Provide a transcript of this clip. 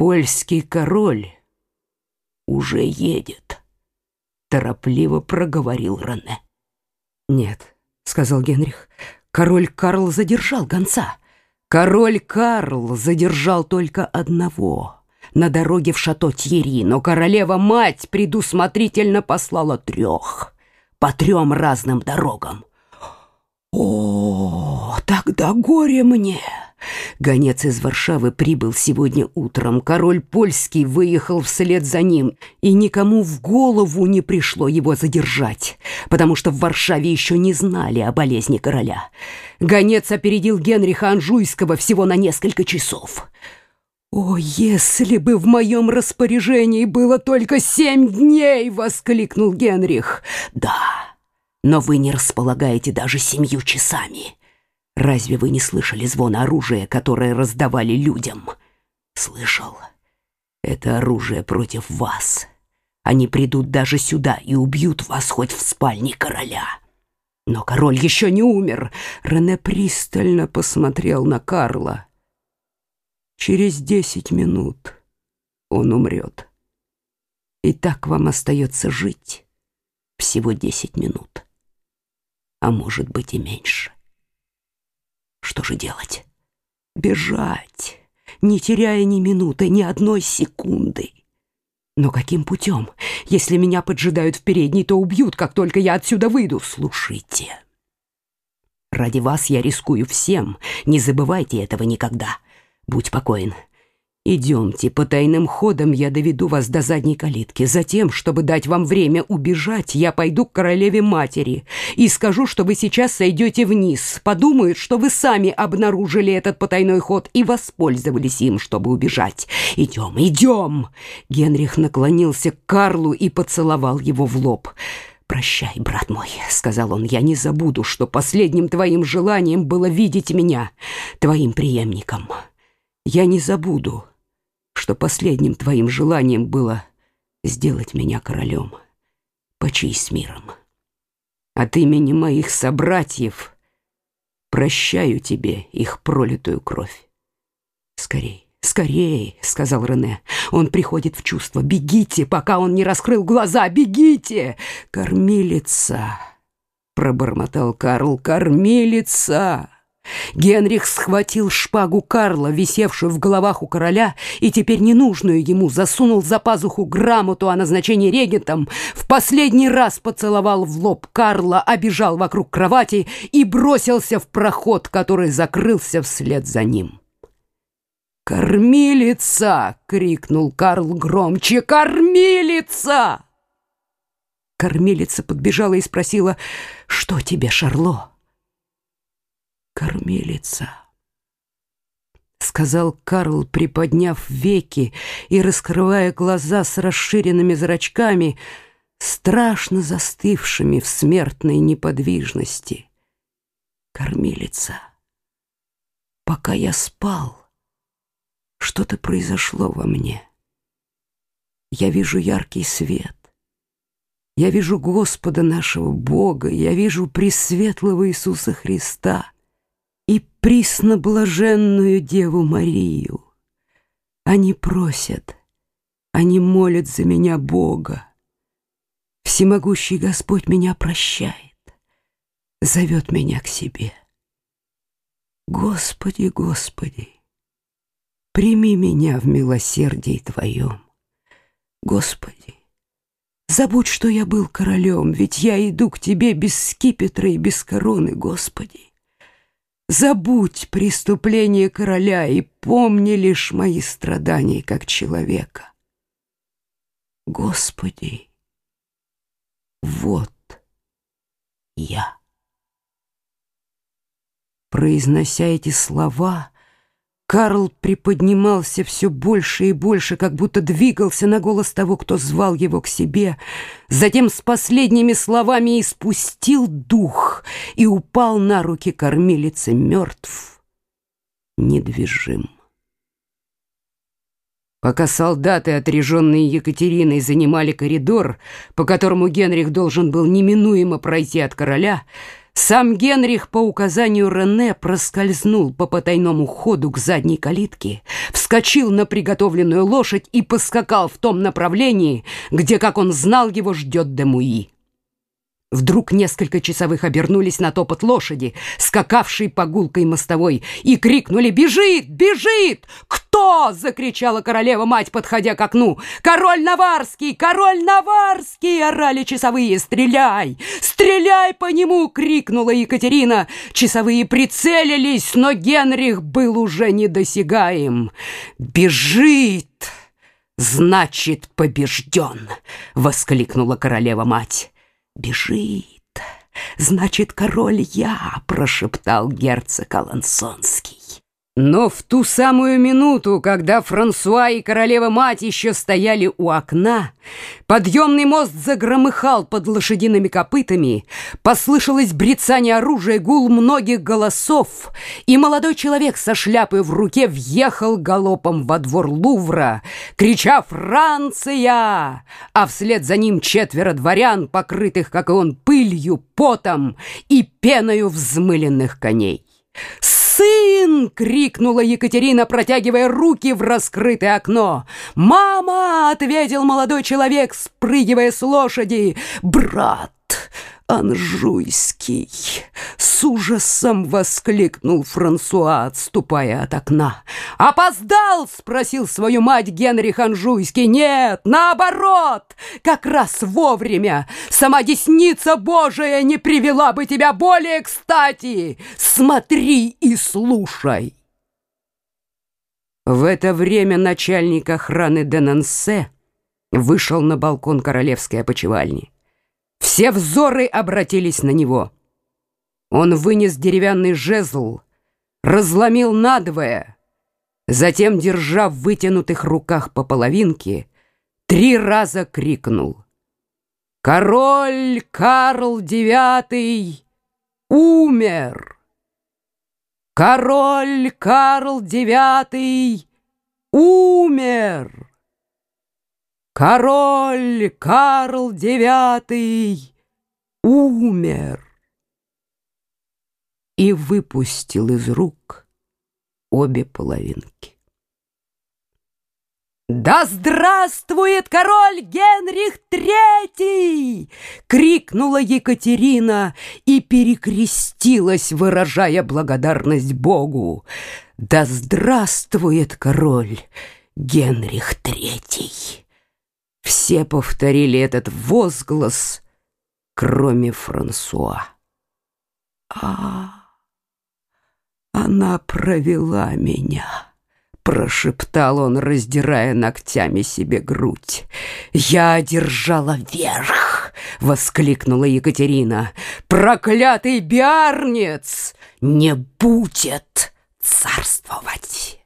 Польский король уже едет, торопливо проговорил Рене. Нет, сказал Генрих. Король Карл задержал гонца. Король Карл задержал только одного на дороге в шато Тьери, но королева-мать предусмотрительно послала трех по трем разным дорогам. О, тогда горе мне! Гонец из Варшавы прибыл сегодня утром. Король польский выехал вслед за ним, и никому в голову не пришло его задержать, потому что в Варшаве еще не знали о болезни короля. Гонец опередил Генриха Анжуйского всего на несколько часов. «О, если бы в моем распоряжении было только семь дней!» — воскликнул Генрих. «Да, но вы не располагаете даже семью часами». Разве вы не слышали звон оружия, которое раздавали людям? Слышал. Это оружие против вас. Они придут даже сюда и убьют вас хоть в спальне короля. Но король еще не умер. Рене пристально посмотрел на Карла. Через десять минут он умрет. И так вам остается жить всего десять минут. А может быть и меньше. Что же делать? Бежать, не теряя ни минуты, ни одной секунды. Но каким путем? Если меня поджидают в передней, то убьют, как только я отсюда выйду. Слушайте. Ради вас я рискую всем. Не забывайте этого никогда. Будь покоен. Идемте, по тайным ходам я доведу вас до задней калитки. Затем, чтобы дать вам время убежать, я пойду к королеве-матери и скажу, что вы сейчас сойдете вниз. Подумают, что вы сами обнаружили этот потайной ход и воспользовались им, чтобы убежать. Идем, идем!» Генрих наклонился к Карлу и поцеловал его в лоб. «Прощай, брат мой», — сказал он, — «я не забуду, что последним твоим желанием было видеть меня твоим преемником. Я не забуду» что последним твоим желанием было сделать меня королем. Почий с миром. От имени моих собратьев прощаю тебе их пролитую кровь. Скорей, скорей, сказал Рене. Он приходит в чувство. Бегите, пока он не раскрыл глаза. Бегите, кормилица, пробормотал Карл. Кормилица. Генрих схватил шпагу Карла, висевшую в головах у короля, и теперь ненужную ему засунул за пазуху грамоту о назначении регентом, в последний раз поцеловал в лоб Карла, обежал вокруг кровати и бросился в проход, который закрылся вслед за ним. «Кормилица!» — крикнул Карл громче. «Кормилица!» Кормилица подбежала и спросила, «Что тебе, Шарло?» Кормилица, сказал Карл, приподняв веки и раскрывая глаза с расширенными зрачками, страшно застывшими в смертной неподвижности. Кормилица. Пока я спал, что-то произошло во мне. Я вижу яркий свет. Я вижу Господа нашего Бога, я вижу Пресветлого Иисуса Христа и присноблаженную Деву Марию. Они просят, они молят за меня Бога. Всемогущий Господь меня прощает, зовет меня к себе. Господи, Господи, прими меня в милосердии Твоем. Господи, забудь, что я был королем, ведь я иду к Тебе без скипетра и без короны, Господи. Забудь преступление короля и помни лишь мои страдания как человека. Господи, вот я. Произнося эти слова, Карл приподнимался все больше и больше, как будто двигался на голос того, кто звал его к себе. Затем с последними словами испустил дух и упал на руки кормилицы мертв, недвижим. Пока солдаты, отряженные Екатериной, занимали коридор, по которому Генрих должен был неминуемо пройти от короля, Сам Генрих по указанию Рене проскользнул по потайному ходу к задней калитке, вскочил на приготовленную лошадь и поскакал в том направлении, где, как он знал, его ждет Демуи. Вдруг несколько часовых обернулись на топот лошади, скакавшей по гулкой мостовой, и крикнули «Бежит! Бежит! Кто?» — закричала королева-мать, подходя к окну. «Король Наварский! Король Наварский!» — орали часовые. «Стреляй! Стреляй по нему!» — крикнула Екатерина. Часовые прицелились, но Генрих был уже недосягаем. «Бежит!» «Значит, побежден!» — воскликнула королева-мать. «Бежит! Значит, король я!» — прошептал герцог Алансонский. Но в ту самую минуту, когда Франсуа и королева-мать еще стояли у окна, подъемный мост загромыхал под лошадиными копытами, послышалось брецание оружия, гул многих голосов, и молодой человек со шляпой в руке въехал галопом во двор Лувра, крича «Франция!», а вслед за ним четверо дворян, покрытых, как и он, пылью, потом и пеною взмыленных коней. «Сын!» — крикнула Екатерина, протягивая руки в раскрытое окно. «Мама!» — ответил молодой человек, спрыгивая с лошади. «Брат!» Анжуйский!» С ужасом воскликнул Франсуа, отступая от окна. «Опоздал?» — спросил свою мать Генрих Анжуйский. «Нет, наоборот! Как раз вовремя! Сама десница Божия не привела бы тебя более кстати! Смотри и слушай!» В это время начальник охраны Денансе вышел на балкон королевской опочивальни. Все взоры обратились на него. Он вынес деревянный жезл, разломил надвое, затем, держа в вытянутых руках по половинке, три раза крикнул «Король Карл IX умер! Король Карл IX умер!» Король Карл Девятый умер и выпустил из рук обе половинки. «Да здравствует король Генрих Третий!» — крикнула Екатерина и перекрестилась, выражая благодарность Богу. «Да здравствует король Генрих Третий!» Все повторили этот возглас, кроме Франсуа. «А, она провела меня!» Прошептал он, раздирая ногтями себе грудь. «Я одержала верх!» — воскликнула Екатерина. «Проклятый биарнец не будет царствовать!»